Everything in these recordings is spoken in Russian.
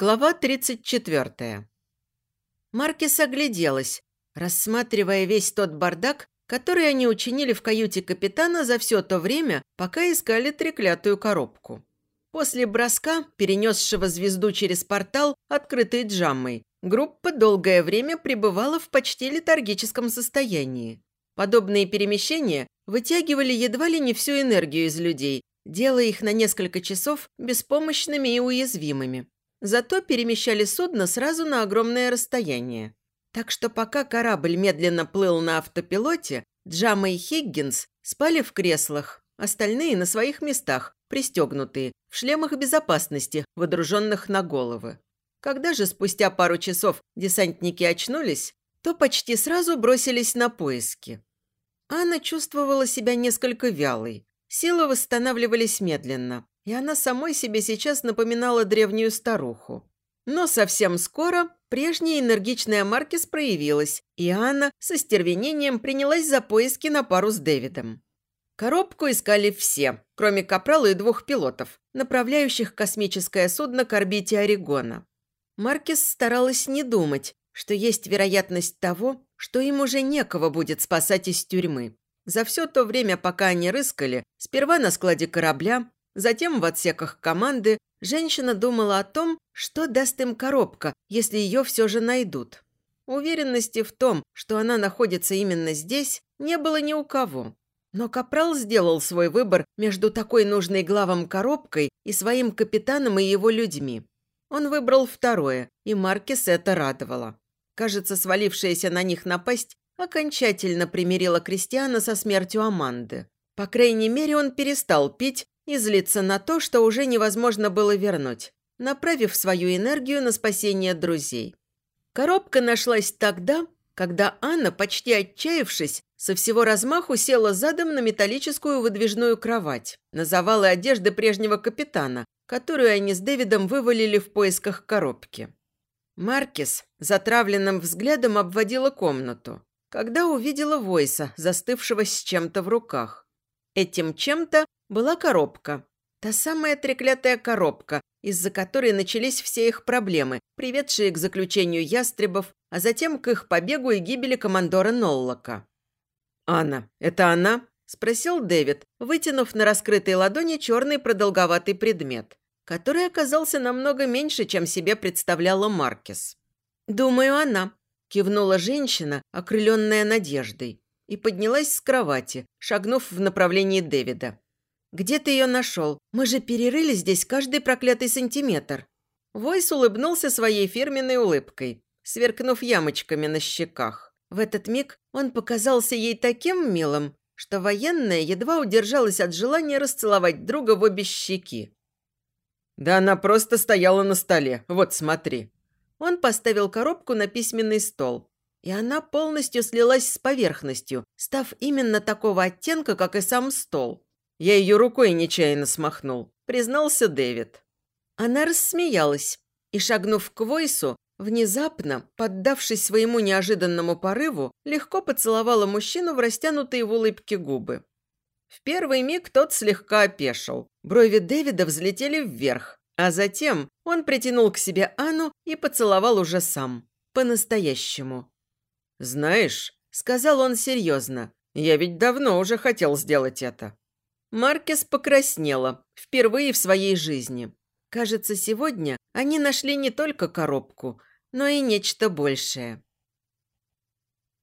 Глава 34. Маркис огляделась, рассматривая весь тот бардак, который они учинили в каюте капитана за все то время, пока искали треклятую коробку. После броска, перенесшего звезду через портал, открытый Джаммой, группа долгое время пребывала в почти летаргическом состоянии. Подобные перемещения вытягивали едва ли не всю энергию из людей, делая их на несколько часов беспомощными и уязвимыми. Зато перемещали судно сразу на огромное расстояние. Так что пока корабль медленно плыл на автопилоте, Джама и Хиггинс спали в креслах, остальные на своих местах, пристегнутые, в шлемах безопасности, водруженных на головы. Когда же спустя пару часов десантники очнулись, то почти сразу бросились на поиски. Анна чувствовала себя несколько вялой. Силы восстанавливались медленно и она самой себе сейчас напоминала древнюю старуху. Но совсем скоро прежняя энергичная Маркис проявилась, и Анна со стервенением принялась за поиски на пару с Дэвидом. Коробку искали все, кроме Капрала и двух пилотов, направляющих космическое судно к орбите Орегона. Маркис старалась не думать, что есть вероятность того, что им уже некого будет спасать из тюрьмы. За все то время, пока они рыскали, сперва на складе корабля, Затем в отсеках команды женщина думала о том, что даст им коробка, если ее все же найдут. Уверенности в том, что она находится именно здесь, не было ни у кого. Но Капрал сделал свой выбор между такой нужной главам коробкой и своим капитаном и его людьми. Он выбрал второе, и Маркис это радовало. Кажется, свалившаяся на них напасть окончательно примирила Кристиана со смертью Аманды. По крайней мере, он перестал пить и злиться на то, что уже невозможно было вернуть, направив свою энергию на спасение друзей. Коробка нашлась тогда, когда Анна, почти отчаявшись, со всего размаху села задом на металлическую выдвижную кровать, на завалы одежды прежнего капитана, которую они с Дэвидом вывалили в поисках коробки. Маркис затравленным взглядом обводила комнату, когда увидела Войса, застывшего с чем-то в руках. Этим чем-то была коробка. Та самая треклятая коробка, из-за которой начались все их проблемы, приведшие к заключению ястребов, а затем к их побегу и гибели командора Ноллока. «Анна, это она?» – спросил Дэвид, вытянув на раскрытой ладони черный продолговатый предмет, который оказался намного меньше, чем себе представляла Маркес. «Думаю, она», – кивнула женщина, окрыленная надеждой, и поднялась с кровати, шагнув в направлении Дэвида. «Где ты ее нашел? Мы же перерыли здесь каждый проклятый сантиметр». Войс улыбнулся своей фирменной улыбкой, сверкнув ямочками на щеках. В этот миг он показался ей таким милым, что военная едва удержалась от желания расцеловать друга в обе щеки. «Да она просто стояла на столе, вот смотри». Он поставил коробку на письменный стол, и она полностью слилась с поверхностью, став именно такого оттенка, как и сам стол. Я ее рукой нечаянно смахнул, признался Дэвид. Она рассмеялась и, шагнув к Войсу, внезапно, поддавшись своему неожиданному порыву, легко поцеловала мужчину в растянутые в улыбке губы. В первый миг тот слегка опешил. Брови Дэвида взлетели вверх, а затем он притянул к себе Анну и поцеловал уже сам. По-настоящему. «Знаешь», — сказал он серьезно, — «я ведь давно уже хотел сделать это. Маркес покраснела, впервые в своей жизни. Кажется, сегодня они нашли не только коробку, но и нечто большее.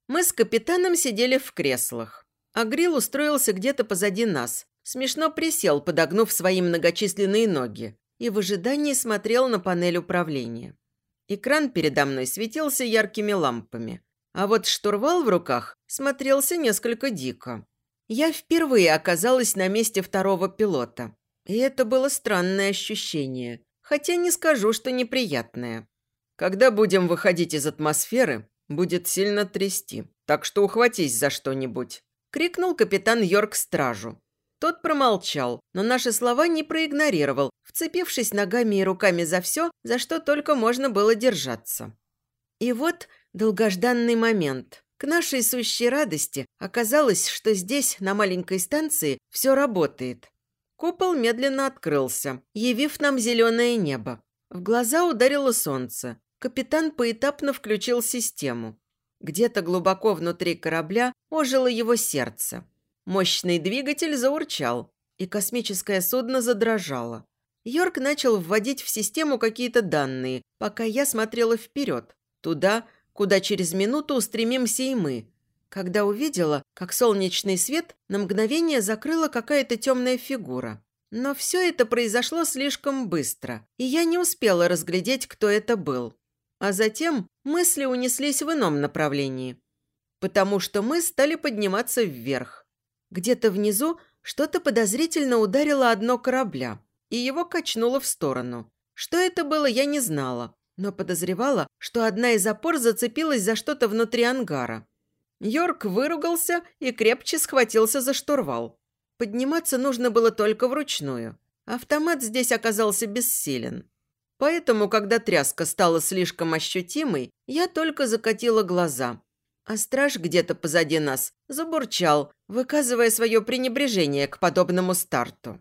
Мы с капитаном сидели в креслах. а Грил устроился где-то позади нас, смешно присел, подогнув свои многочисленные ноги, и в ожидании смотрел на панель управления. Экран передо мной светился яркими лампами, а вот штурвал в руках смотрелся несколько дико. Я впервые оказалась на месте второго пилота. И это было странное ощущение, хотя не скажу, что неприятное. Когда будем выходить из атмосферы, будет сильно трясти, так что ухватись за что-нибудь», – крикнул капитан Йорк стражу. Тот промолчал, но наши слова не проигнорировал, вцепившись ногами и руками за все, за что только можно было держаться. И вот долгожданный момент. К нашей сущей радости оказалось, что здесь, на маленькой станции, все работает. Купол медленно открылся, явив нам зеленое небо. В глаза ударило солнце. Капитан поэтапно включил систему. Где-то глубоко внутри корабля ожило его сердце. Мощный двигатель заурчал, и космическое судно задрожало. Йорк начал вводить в систему какие-то данные, пока я смотрела вперед, туда, куда через минуту устремимся и мы, когда увидела, как солнечный свет на мгновение закрыла какая-то темная фигура. Но все это произошло слишком быстро, и я не успела разглядеть, кто это был. А затем мысли унеслись в ином направлении, потому что мы стали подниматься вверх. Где-то внизу что-то подозрительно ударило одно корабля, и его качнуло в сторону. Что это было, я не знала, но подозревала, что одна из опор зацепилась за что-то внутри ангара. Йорк выругался и крепче схватился за штурвал. Подниматься нужно было только вручную. Автомат здесь оказался бессилен. Поэтому, когда тряска стала слишком ощутимой, я только закатила глаза. А страж где-то позади нас забурчал, выказывая свое пренебрежение к подобному старту.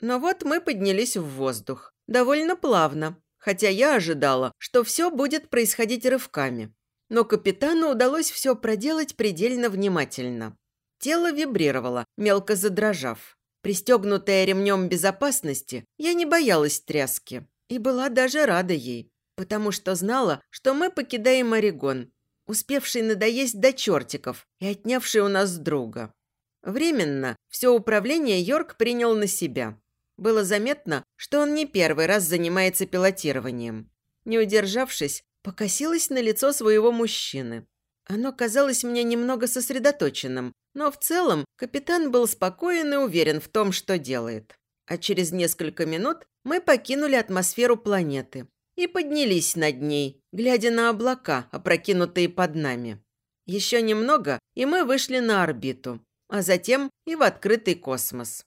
Но вот мы поднялись в воздух. Довольно плавно, хотя я ожидала, что все будет происходить рывками. Но капитану удалось все проделать предельно внимательно. Тело вибрировало, мелко задрожав. Пристегнутая ремнем безопасности, я не боялась тряски и была даже рада ей, потому что знала, что мы покидаем Орегон, успевший надоесть до чертиков и отнявший у нас друга. Временно все управление Йорк принял на себя. Было заметно, что он не первый раз занимается пилотированием. Не удержавшись, покосилась на лицо своего мужчины. Оно казалось мне немного сосредоточенным, но в целом капитан был спокоен и уверен в том, что делает. А через несколько минут мы покинули атмосферу планеты и поднялись над ней, глядя на облака, опрокинутые под нами. Еще немного, и мы вышли на орбиту, а затем и в открытый космос.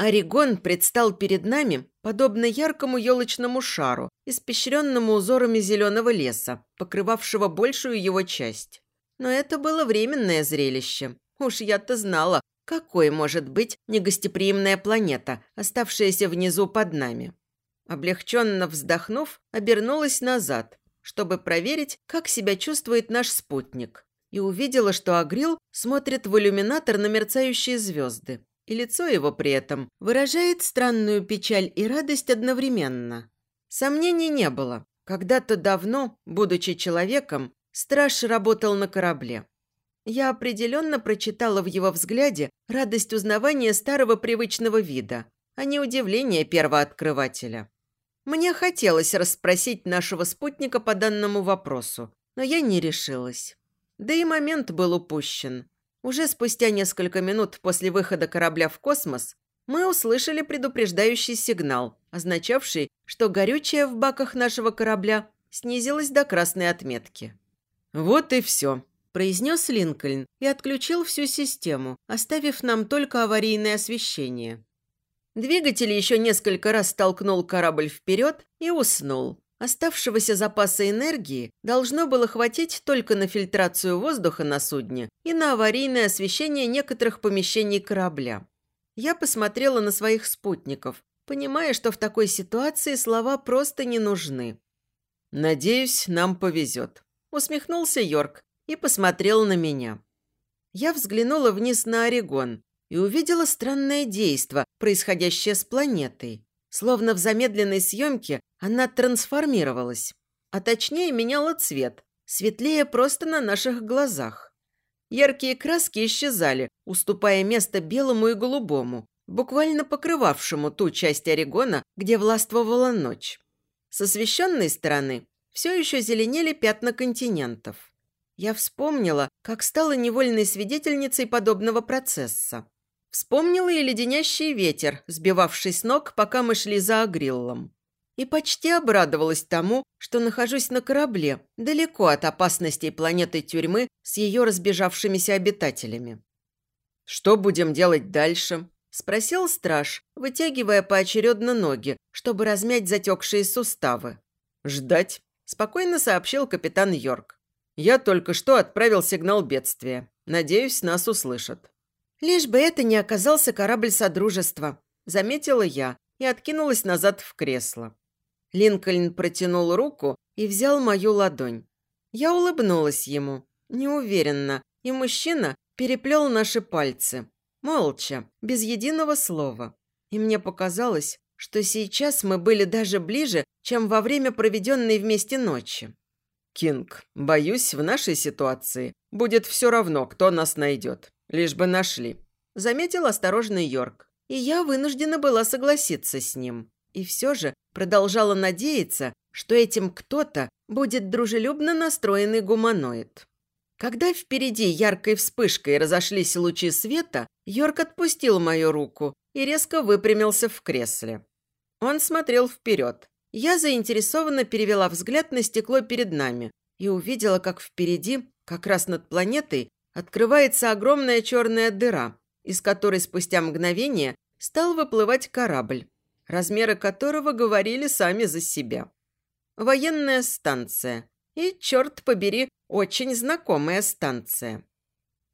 Орегон предстал перед нами, подобно яркому елочному шару, испещренному узорами зеленого леса, покрывавшего большую его часть. Но это было временное зрелище. Уж я-то знала, какой может быть негостеприимная планета, оставшаяся внизу под нами. Облегченно вздохнув, обернулась назад, чтобы проверить, как себя чувствует наш спутник. И увидела, что Агрил смотрит в иллюминатор на мерцающие звезды. И лицо его при этом выражает странную печаль и радость одновременно. Сомнений не было. Когда-то давно, будучи человеком, Страж работал на корабле. Я определенно прочитала в его взгляде радость узнавания старого привычного вида, а не удивление первооткрывателя. Мне хотелось расспросить нашего спутника по данному вопросу, но я не решилась. Да и момент был упущен. Уже спустя несколько минут после выхода корабля в космос мы услышали предупреждающий сигнал, означавший, что горючее в баках нашего корабля снизилось до красной отметки. «Вот и все», – произнес Линкольн и отключил всю систему, оставив нам только аварийное освещение. Двигатель еще несколько раз толкнул корабль вперед и уснул. Оставшегося запаса энергии должно было хватить только на фильтрацию воздуха на судне и на аварийное освещение некоторых помещений корабля. Я посмотрела на своих спутников, понимая, что в такой ситуации слова просто не нужны. «Надеюсь, нам повезет», Усмехнулся Йорк и посмотрел на меня. Я взглянула вниз на Орегон и увидела странное действо, происходящее с планетой. Словно в замедленной съемке она трансформировалась, а точнее меняла цвет, светлее просто на наших глазах. Яркие краски исчезали, уступая место белому и голубому, буквально покрывавшему ту часть Орегона, где властвовала ночь. С освещенной стороны все еще зеленели пятна континентов. Я вспомнила, как стала невольной свидетельницей подобного процесса. Вспомнила и леденящий ветер, сбивавший с ног, пока мы шли за Агриллом. И почти обрадовалась тому, что нахожусь на корабле, далеко от опасностей планеты тюрьмы с ее разбежавшимися обитателями. «Что будем делать дальше?» – спросил страж, вытягивая поочередно ноги, чтобы размять затекшие суставы. «Ждать», спокойно сообщил капитан Йорк. «Я только что отправил сигнал бедствия. Надеюсь, нас услышат». «Лишь бы это не оказался корабль Содружества», – заметила я и откинулась назад в кресло. Линкольн протянул руку и взял мою ладонь. Я улыбнулась ему, неуверенно, и мужчина переплел наши пальцы. Молча, без единого слова. И мне показалось, что сейчас мы были даже ближе, чем во время проведенной вместе ночи. «Кинг, боюсь, в нашей ситуации будет все равно, кто нас найдет. Лишь бы нашли», – заметил осторожный Йорк. И я вынуждена была согласиться с ним. И все же продолжала надеяться, что этим кто-то будет дружелюбно настроенный гуманоид. Когда впереди яркой вспышкой разошлись лучи света, Йорк отпустил мою руку и резко выпрямился в кресле. Он смотрел вперед. Я заинтересованно перевела взгляд на стекло перед нами и увидела, как впереди, как раз над планетой, открывается огромная черная дыра, из которой спустя мгновение стал выплывать корабль, размеры которого говорили сами за себя. Военная станция. И, черт побери, очень знакомая станция.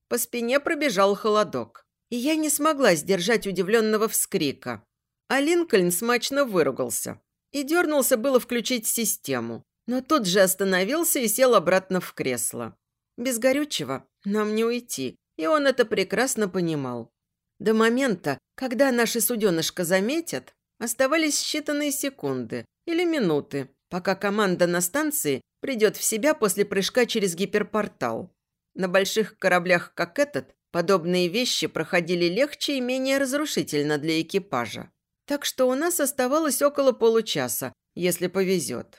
По спине пробежал холодок, и я не смогла сдержать удивленного вскрика. А Линкольн смачно выругался и дернулся было включить систему, но тут же остановился и сел обратно в кресло. Без горючего нам не уйти, и он это прекрасно понимал. До момента, когда наши суденышко заметят, оставались считанные секунды или минуты, пока команда на станции придет в себя после прыжка через гиперпортал. На больших кораблях, как этот, подобные вещи проходили легче и менее разрушительно для экипажа. Так что у нас оставалось около получаса, если повезет.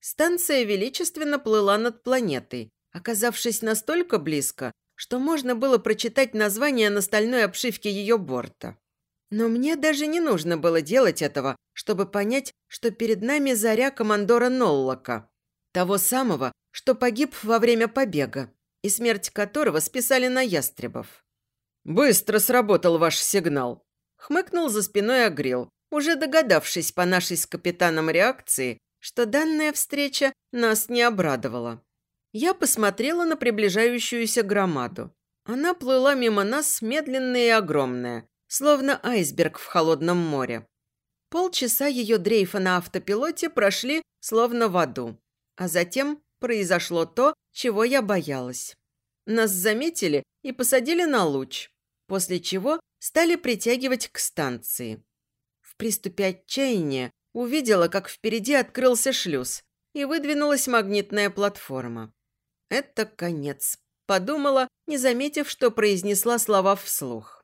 Станция величественно плыла над планетой, оказавшись настолько близко, что можно было прочитать название на стальной обшивке ее борта. Но мне даже не нужно было делать этого, чтобы понять, что перед нами заря командора Ноллока, того самого, что погиб во время побега, и смерть которого списали на ястребов. «Быстро сработал ваш сигнал», – хмыкнул за спиной Агрил, уже догадавшись по нашей с капитаном реакции, что данная встреча нас не обрадовала. Я посмотрела на приближающуюся громаду. Она плыла мимо нас медленная и огромная, словно айсберг в холодном море. Полчаса ее дрейфа на автопилоте прошли словно в аду. А затем произошло то, чего я боялась. Нас заметили и посадили на луч, после чего стали притягивать к станции. В приступе отчаяния увидела, как впереди открылся шлюз и выдвинулась магнитная платформа. «Это конец», – подумала, не заметив, что произнесла слова вслух.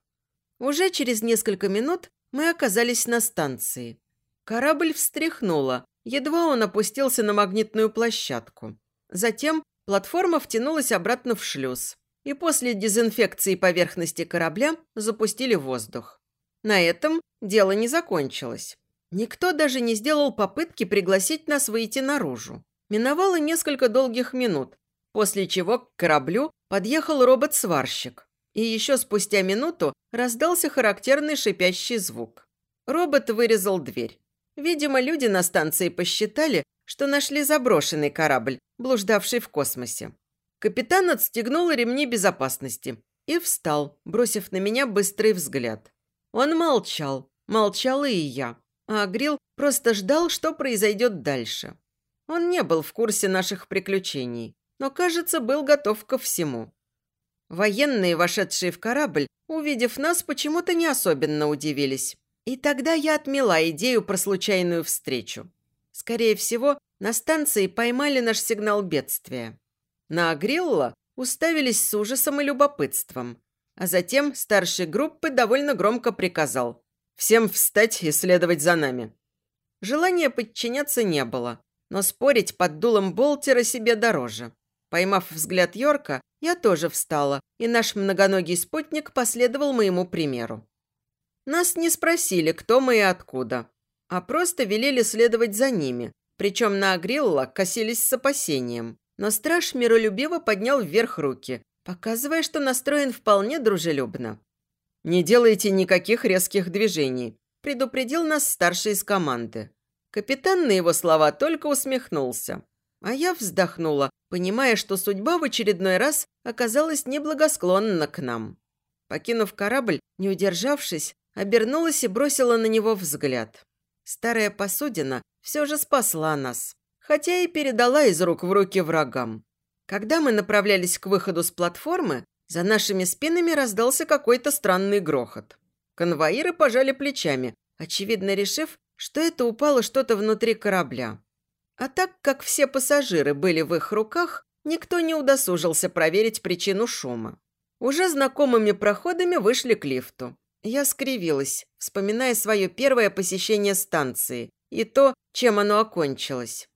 Уже через несколько минут мы оказались на станции. Корабль встряхнуло, Едва он опустился на магнитную площадку. Затем платформа втянулась обратно в шлюз. И после дезинфекции поверхности корабля запустили воздух. На этом дело не закончилось. Никто даже не сделал попытки пригласить нас выйти наружу. Миновало несколько долгих минут, после чего к кораблю подъехал робот-сварщик. И еще спустя минуту раздался характерный шипящий звук. Робот вырезал дверь. Видимо, люди на станции посчитали, что нашли заброшенный корабль, блуждавший в космосе. Капитан отстегнул ремни безопасности и встал, бросив на меня быстрый взгляд. Он молчал, молчала и я, а Агрил просто ждал, что произойдет дальше. Он не был в курсе наших приключений, но, кажется, был готов ко всему. Военные, вошедшие в корабль, увидев нас, почему-то не особенно удивились. И тогда я отмела идею про случайную встречу. Скорее всего, на станции поймали наш сигнал бедствия. На Агрилла уставились с ужасом и любопытством. А затем старший группы довольно громко приказал «Всем встать и следовать за нами». Желания подчиняться не было, но спорить под дулом Болтера себе дороже. Поймав взгляд Йорка, я тоже встала, и наш многоногий спутник последовал моему примеру. Нас не спросили, кто мы и откуда, а просто велели следовать за ними. Причем на Агрилла косились с опасением. Но страж миролюбиво поднял вверх руки, показывая, что настроен вполне дружелюбно. «Не делайте никаких резких движений», – предупредил нас старший из команды. Капитан на его слова только усмехнулся. А я вздохнула, понимая, что судьба в очередной раз оказалась неблагосклонна к нам. Покинув корабль, не удержавшись, обернулась и бросила на него взгляд. Старая посудина все же спасла нас, хотя и передала из рук в руки врагам. Когда мы направлялись к выходу с платформы, за нашими спинами раздался какой-то странный грохот. Конвоиры пожали плечами, очевидно решив, что это упало что-то внутри корабля. А так как все пассажиры были в их руках, никто не удосужился проверить причину шума. Уже знакомыми проходами вышли к лифту. Я скривилась, вспоминая свое первое посещение станции и то, чем оно окончилось.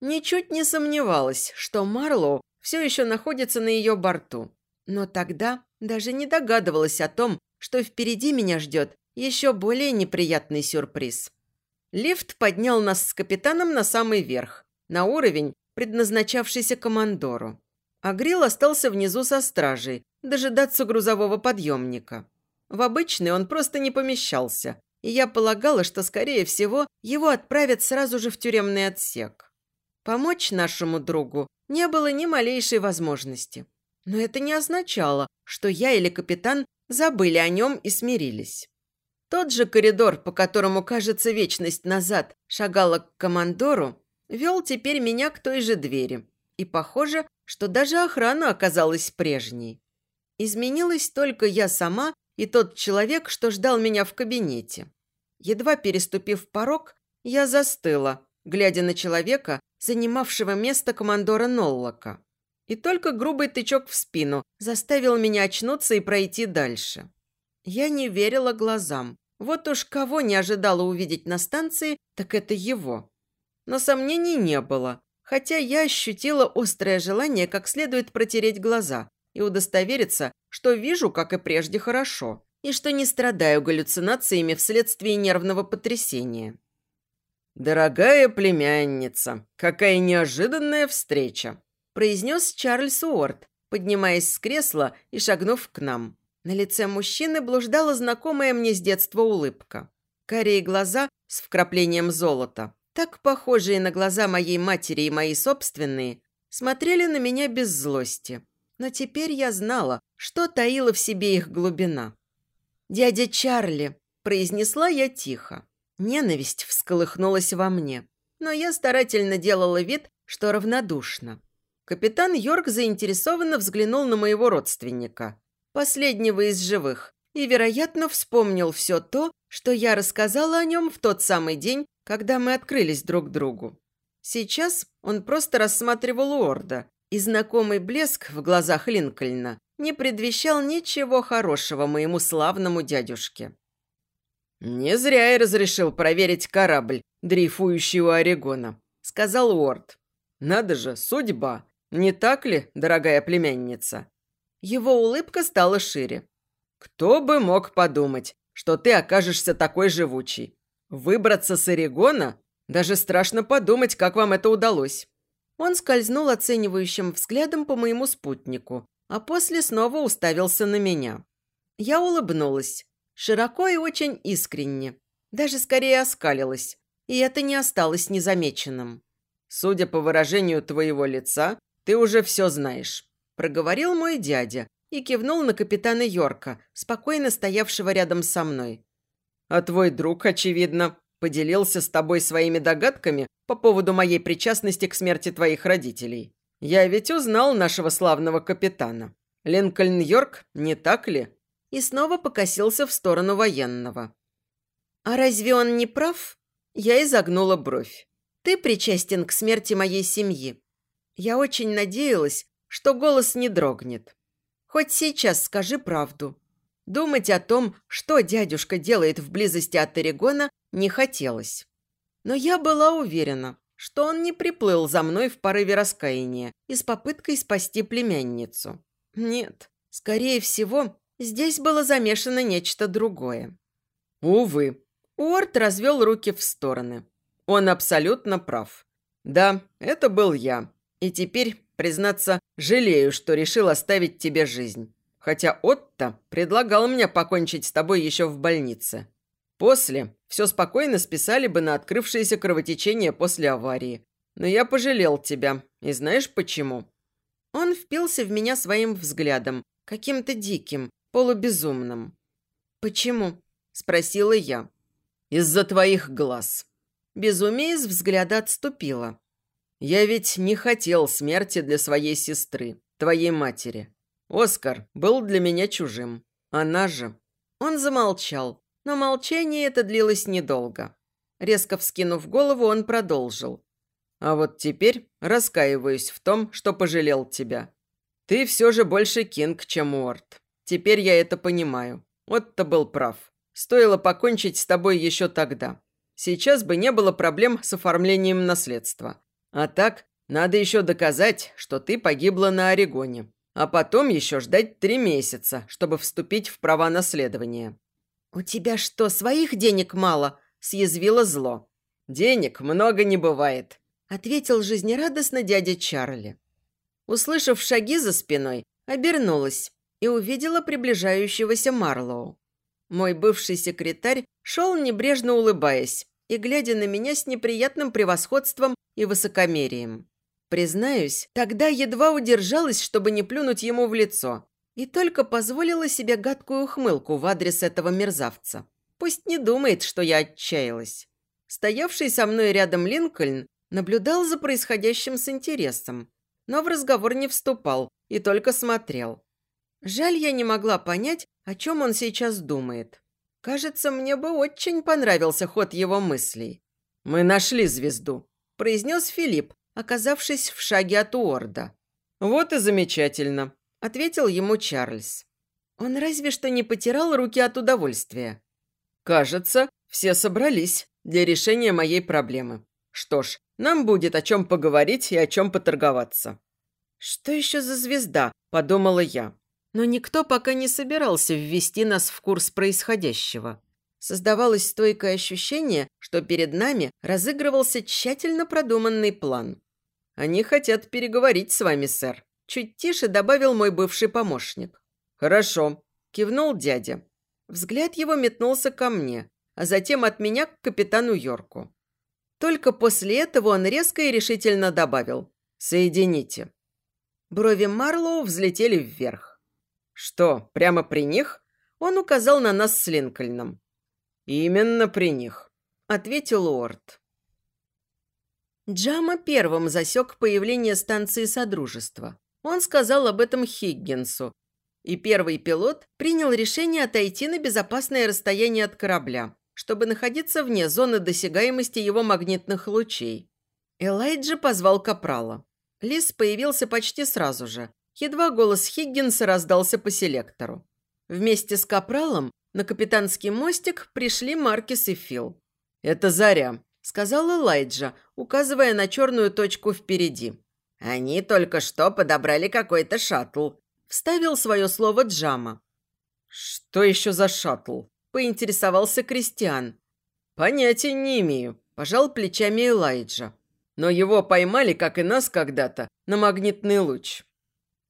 Ничуть не сомневалась, что Марлоу все еще находится на ее борту. Но тогда даже не догадывалась о том, что впереди меня ждет еще более неприятный сюрприз. Лифт поднял нас с капитаном на самый верх, на уровень, предназначавшийся командору. А Грил остался внизу со стражей, дожидаться грузового подъемника. В обычный он просто не помещался, и я полагала, что, скорее всего, его отправят сразу же в тюремный отсек. Помочь нашему другу не было ни малейшей возможности. Но это не означало, что я или капитан забыли о нем и смирились. Тот же коридор, по которому, кажется, вечность назад шагала к командору, вел теперь меня к той же двери. И похоже, что даже охрана оказалась прежней. Изменилась только я сама и тот человек, что ждал меня в кабинете. Едва переступив порог, я застыла, глядя на человека, занимавшего место командора Ноллока. И только грубый тычок в спину заставил меня очнуться и пройти дальше. Я не верила глазам. Вот уж кого не ожидала увидеть на станции, так это его. Но сомнений не было, хотя я ощутила острое желание как следует протереть глаза и удостовериться, что вижу, как и прежде, хорошо, и что не страдаю галлюцинациями вследствие нервного потрясения. «Дорогая племянница, какая неожиданная встреча!» произнес Чарльз Уорд, поднимаясь с кресла и шагнув к нам. На лице мужчины блуждала знакомая мне с детства улыбка. Карие глаза с вкраплением золота, так похожие на глаза моей матери и мои собственные, смотрели на меня без злости. Но теперь я знала, что таила в себе их глубина. «Дядя Чарли», – произнесла я тихо. Ненависть всколыхнулась во мне, но я старательно делала вид, что равнодушна. Капитан Йорк заинтересованно взглянул на моего родственника, последнего из живых, и, вероятно, вспомнил все то, что я рассказала о нем в тот самый день, когда мы открылись друг другу. Сейчас он просто рассматривал Уорда, и знакомый блеск в глазах Линкольна не предвещал ничего хорошего моему славному дядюшке. «Не зря я разрешил проверить корабль, дрейфующий у Орегона», — сказал Уорд. «Надо же, судьба! Не так ли, дорогая племянница?» Его улыбка стала шире. «Кто бы мог подумать, что ты окажешься такой живучий? Выбраться с Орегона? Даже страшно подумать, как вам это удалось». Он скользнул оценивающим взглядом по моему спутнику, а после снова уставился на меня. Я улыбнулась. Широко и очень искренне. Даже скорее оскалилась. И это не осталось незамеченным. «Судя по выражению твоего лица, ты уже все знаешь», – проговорил мой дядя и кивнул на капитана Йорка, спокойно стоявшего рядом со мной. «А твой друг, очевидно, поделился с тобой своими догадками по поводу моей причастности к смерти твоих родителей. Я ведь узнал нашего славного капитана. Линкольн Йорк, не так ли?» и снова покосился в сторону военного. «А разве он не прав?» Я изогнула бровь. «Ты причастен к смерти моей семьи. Я очень надеялась, что голос не дрогнет. Хоть сейчас скажи правду». Думать о том, что дядюшка делает в близости от Орегона, не хотелось. Но я была уверена, что он не приплыл за мной в порыве раскаяния и с попыткой спасти племянницу. Нет, скорее всего, Здесь было замешано нечто другое. Увы. Уорд развел руки в стороны. Он абсолютно прав. Да, это был я. И теперь, признаться, жалею, что решил оставить тебе жизнь. Хотя Отто предлагал мне покончить с тобой еще в больнице. После все спокойно списали бы на открывшееся кровотечение после аварии. Но я пожалел тебя. И знаешь почему? Он впился в меня своим взглядом, каким-то диким, полубезумным. «Почему?» – спросила я. «Из-за твоих глаз». Безумие из взгляда отступило. «Я ведь не хотел смерти для своей сестры, твоей матери. Оскар был для меня чужим. Она же...» Он замолчал, но молчание это длилось недолго. Резко вскинув голову, он продолжил. «А вот теперь раскаиваюсь в том, что пожалел тебя. Ты все же больше Кинг, чем Уорд. Теперь я это понимаю. Вот-то был прав. Стоило покончить с тобой еще тогда. Сейчас бы не было проблем с оформлением наследства. А так, надо еще доказать, что ты погибла на Орегоне. А потом еще ждать три месяца, чтобы вступить в права наследования». «У тебя что, своих денег мало?» – съязвило зло. «Денег много не бывает», – ответил жизнерадостно дядя Чарли. Услышав шаги за спиной, обернулась и увидела приближающегося Марлоу. Мой бывший секретарь шел небрежно улыбаясь и глядя на меня с неприятным превосходством и высокомерием. Признаюсь, тогда едва удержалась, чтобы не плюнуть ему в лицо, и только позволила себе гадкую ухмылку в адрес этого мерзавца. Пусть не думает, что я отчаялась. Стоявший со мной рядом Линкольн наблюдал за происходящим с интересом, но в разговор не вступал и только смотрел. Жаль, я не могла понять, о чем он сейчас думает. Кажется, мне бы очень понравился ход его мыслей. «Мы нашли звезду», – произнес Филипп, оказавшись в шаге от Уорда. «Вот и замечательно», – ответил ему Чарльз. Он разве что не потирал руки от удовольствия. «Кажется, все собрались для решения моей проблемы. Что ж, нам будет о чем поговорить и о чем поторговаться». «Что еще за звезда?» – подумала я. Но никто пока не собирался ввести нас в курс происходящего. Создавалось стойкое ощущение, что перед нами разыгрывался тщательно продуманный план. «Они хотят переговорить с вами, сэр», – чуть тише добавил мой бывший помощник. «Хорошо», – кивнул дядя. Взгляд его метнулся ко мне, а затем от меня к капитану Йорку. Только после этого он резко и решительно добавил «Соедините». Брови Марлоу взлетели вверх. «Что, прямо при них?» Он указал на нас с Линкольном. «Именно при них», – ответил Уорд. Джама первым засек появление станции Содружества. Он сказал об этом Хиггинсу, и первый пилот принял решение отойти на безопасное расстояние от корабля, чтобы находиться вне зоны досягаемости его магнитных лучей. Элайджа позвал Капрала. Лис появился почти сразу же. Едва голос Хиггинса раздался по селектору. Вместе с Капралом на капитанский мостик пришли Маркис и Фил. «Это Заря», – сказал Элайджа, указывая на черную точку впереди. «Они только что подобрали какой-то шаттл», – вставил свое слово Джама. «Что еще за шаттл?» – поинтересовался Кристиан. «Понятия не имею», – пожал плечами Элайджа. «Но его поймали, как и нас когда-то, на магнитный луч.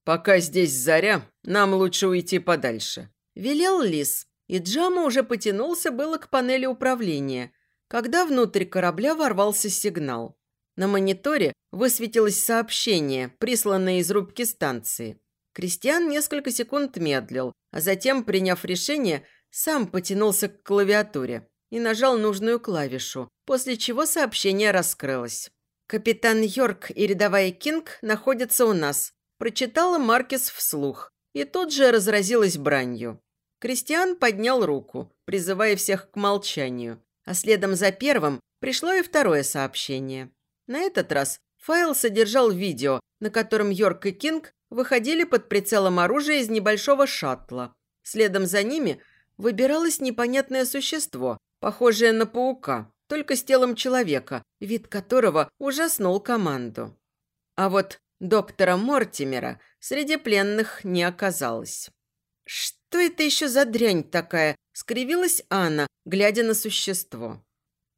Пока здесь заря, нам лучше уйти подальше». Велел Лис, и Джама уже потянулся было к панели управления, когда внутрь корабля ворвался сигнал. На мониторе высветилось сообщение, присланное из рубки станции. Кристиан несколько секунд медлил, а затем, приняв решение, сам потянулся к клавиатуре и нажал нужную клавишу, после чего сообщение раскрылось. «Капитан Йорк и рядовая Кинг находятся у нас», прочитала Маркес вслух и тут же разразилась бранью. Кристиан поднял руку, призывая всех к молчанию, а следом за первым пришло и второе сообщение. На этот раз файл содержал видео, на котором Йорк и Кинг выходили под прицелом оружия из небольшого шаттла. Следом за ними выбиралось непонятное существо, похожее на паука, только с телом человека, вид которого ужаснул команду. А вот доктора Мортимера среди пленных не оказалось. «Что это еще за дрянь такая?» – скривилась Анна, глядя на существо.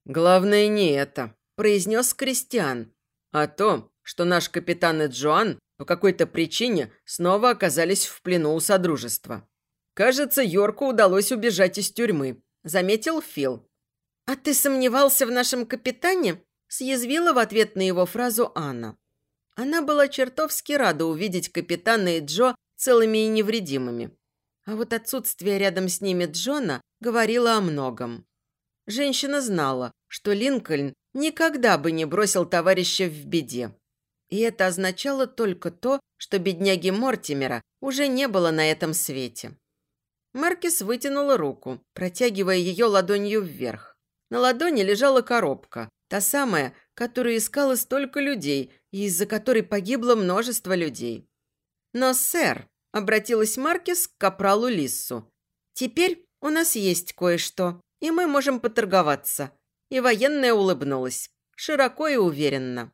«Главное не это», – произнес Кристиан, «а то, что наш капитан и Джоан по какой-то причине снова оказались в плену у Содружества. Кажется, Йорку удалось убежать из тюрьмы», – заметил Фил. «А ты сомневался в нашем капитане?» – съязвила в ответ на его фразу Анна. Она была чертовски рада увидеть капитана и Джо целыми и невредимыми. А вот отсутствие рядом с ними Джона говорило о многом. женщина знала, что Линкольн никогда бы не бросил товарища в беде. И это означало только то, что бедняги Мортимера уже не было на этом свете. Маркис вытянула руку, протягивая ее ладонью вверх. На ладони лежала коробка, та самая, которую искало столько людей и из-за которой погибло множество людей. «Но, сэр», – обратилась Маркис к капралу Лиссу, – «теперь у нас есть кое-что, и мы можем поторговаться». И военная улыбнулась, широко и уверенно.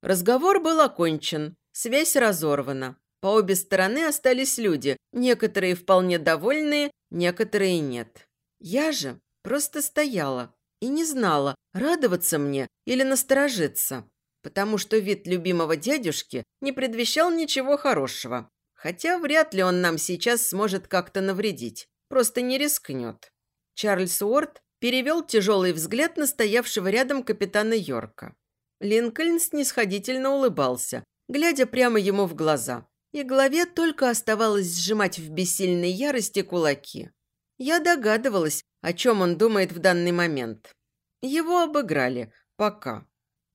Разговор был окончен, связь разорвана. По обе стороны остались люди, некоторые вполне довольные, некоторые нет. Я же просто стояла и не знала, радоваться мне или насторожиться, потому что вид любимого дядюшки не предвещал ничего хорошего. Хотя вряд ли он нам сейчас сможет как-то навредить, просто не рискнет. Чарльз Уорд перевел тяжелый взгляд на стоявшего рядом капитана Йорка. Линкольн снисходительно улыбался, глядя прямо ему в глаза, и голове только оставалось сжимать в бессильной ярости кулаки. Я догадывалась, о чем он думает в данный момент. Его обыграли. Пока.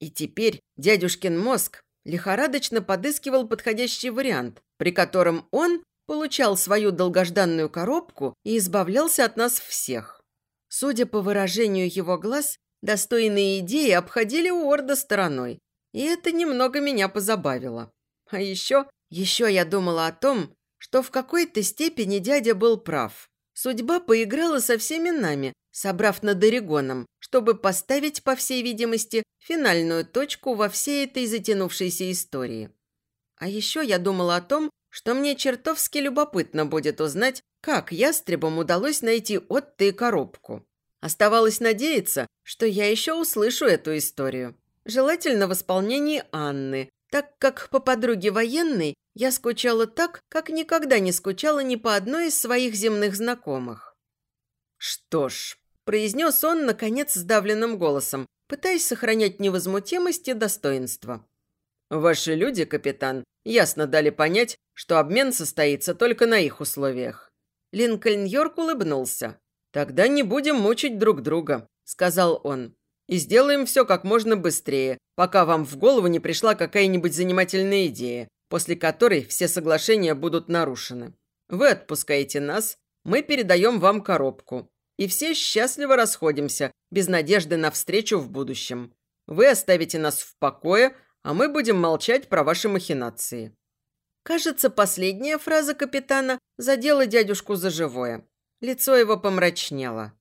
И теперь дядюшкин мозг лихорадочно подыскивал подходящий вариант, при котором он получал свою долгожданную коробку и избавлялся от нас всех. Судя по выражению его глаз, достойные идеи обходили Уорда стороной, и это немного меня позабавило. А еще, еще я думала о том, что в какой-то степени дядя был прав. Судьба поиграла со всеми нами, собрав над Орегоном, чтобы поставить, по всей видимости, финальную точку во всей этой затянувшейся истории. А еще я думала о том, что мне чертовски любопытно будет узнать, как ястребам удалось найти Отто и коробку. Оставалось надеяться, что я еще услышу эту историю. Желательно в исполнении Анны, так как по подруге военной я скучала так, как никогда не скучала ни по одной из своих земных знакомых. «Что ж», – произнес он, наконец, сдавленным голосом, пытаясь сохранять невозмутимость и достоинство. «Ваши люди, капитан, ясно дали понять, что обмен состоится только на их условиях». Линкольн Йорк улыбнулся. «Тогда не будем мучить друг друга», – сказал он. «И сделаем все как можно быстрее, пока вам в голову не пришла какая-нибудь занимательная идея, после которой все соглашения будут нарушены. Вы отпускаете нас, мы передаем вам коробку. И все счастливо расходимся, без надежды на встречу в будущем. Вы оставите нас в покое, а мы будем молчать про ваши махинации». Кажется, последняя фраза капитана задела дядюшку за живое. Лицо его помрачнело.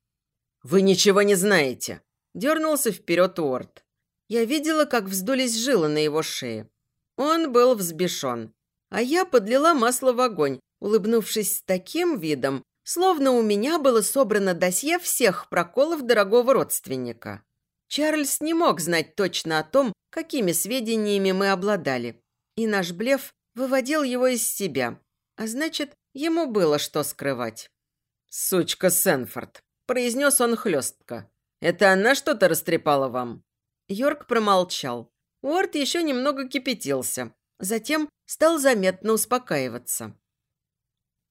«Вы ничего не знаете!» Дернулся вперед Уорд. Я видела, как вздулись жилы на его шее. Он был взбешен. А я подлила масло в огонь, улыбнувшись таким видом, словно у меня было собрано досье всех проколов дорогого родственника. Чарльз не мог знать точно о том, какими сведениями мы обладали. И наш блеф выводил его из себя. А значит, ему было что скрывать. «Сучка Сенфорд», – произнес он хлестко. «Это она что-то растрепала вам?» Йорк промолчал. Уорд еще немного кипятился. Затем стал заметно успокаиваться.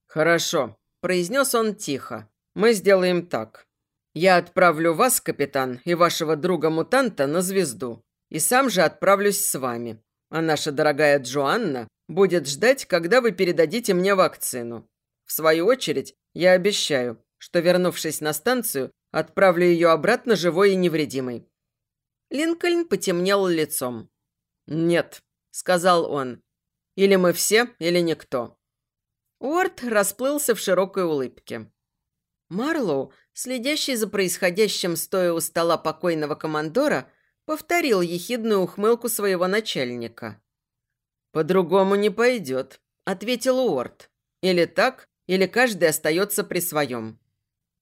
«Хорошо», – произнес он тихо. «Мы сделаем так. Я отправлю вас, капитан, и вашего друга-мутанта на звезду. И сам же отправлюсь с вами. А наша дорогая Джоанна будет ждать, когда вы передадите мне вакцину. В свою очередь, я обещаю, что, вернувшись на станцию, отправлю ее обратно живой и невредимой. Линкольн потемнел лицом. «Нет», — сказал он. «Или мы все, или никто». Уорд расплылся в широкой улыбке. Марлоу, следящий за происходящим стоя у стола покойного командора, повторил ехидную ухмылку своего начальника. «По-другому не пойдет», — ответил Уорд. «Или так, или каждый остается при своем.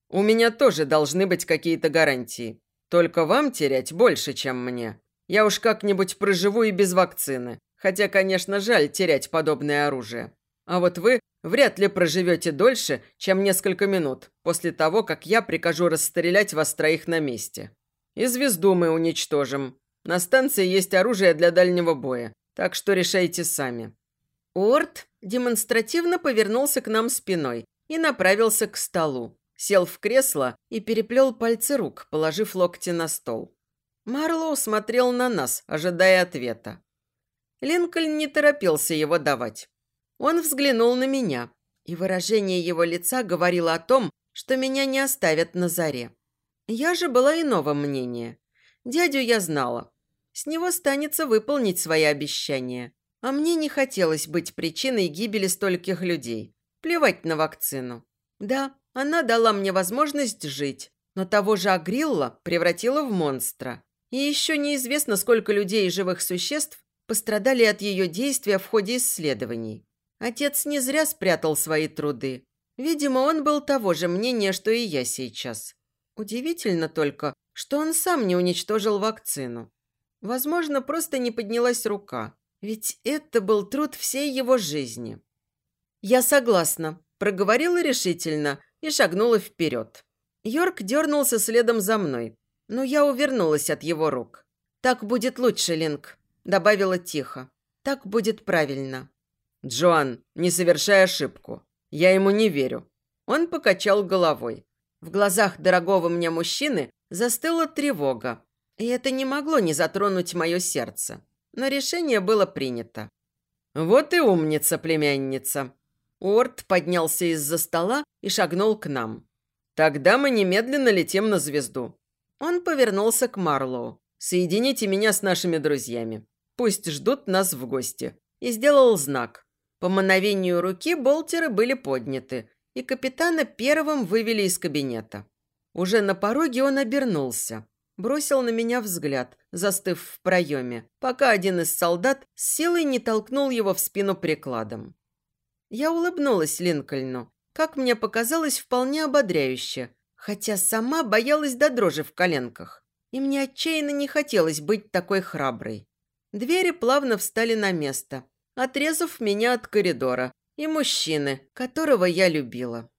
У меня тоже должны быть какие-то гарантии. Только вам терять больше, чем мне. Я уж как-нибудь проживу и без вакцины. Хотя, конечно, жаль терять подобное оружие. А вот вы вряд ли проживете дольше, чем несколько минут после того, как я прикажу расстрелять вас троих на месте. И звезду мы уничтожим. На станции есть оружие для дальнего боя, так что решайте сами». Орд демонстративно повернулся к нам спиной и направился к столу. Сел в кресло и переплел пальцы рук, положив локти на стол. Марлоу смотрел на нас, ожидая ответа. Линкольн не торопился его давать. Он взглянул на меня, и выражение его лица говорило о том, что меня не оставят на заре. Я же была иного мнения. Дядю я знала. С него станется выполнить свои обещания. А мне не хотелось быть причиной гибели стольких людей. Плевать на вакцину. Да, она дала мне возможность жить, но того же Агрилла превратила в монстра. И еще неизвестно, сколько людей и живых существ пострадали от ее действия в ходе исследований. Отец не зря спрятал свои труды. Видимо, он был того же мнения, что и я сейчас. Удивительно только, что он сам не уничтожил вакцину. Возможно, просто не поднялась рука. Ведь это был труд всей его жизни. «Я согласна», – проговорила решительно и шагнула вперед. Йорк дернулся следом за мной, но я увернулась от его рук. «Так будет лучше, Линк», – добавила тихо. «Так будет правильно». «Джоан, не совершай ошибку. Я ему не верю». Он покачал головой. В глазах дорогого мне мужчины застыла тревога, и это не могло не затронуть мое сердце. Но решение было принято. «Вот и умница, племянница!» Уорд поднялся из-за стола и шагнул к нам. «Тогда мы немедленно летим на звезду». Он повернулся к Марлоу. «Соедините меня с нашими друзьями. Пусть ждут нас в гости». И сделал знак. По мановению руки болтеры были подняты, и капитана первым вывели из кабинета. Уже на пороге он обернулся, бросил на меня взгляд, застыв в проеме, пока один из солдат с силой не толкнул его в спину прикладом. Я улыбнулась Линкольну, как мне показалось, вполне ободряюще, хотя сама боялась до дрожи в коленках, и мне отчаянно не хотелось быть такой храброй. Двери плавно встали на место, отрезав меня от коридора и мужчины, которого я любила.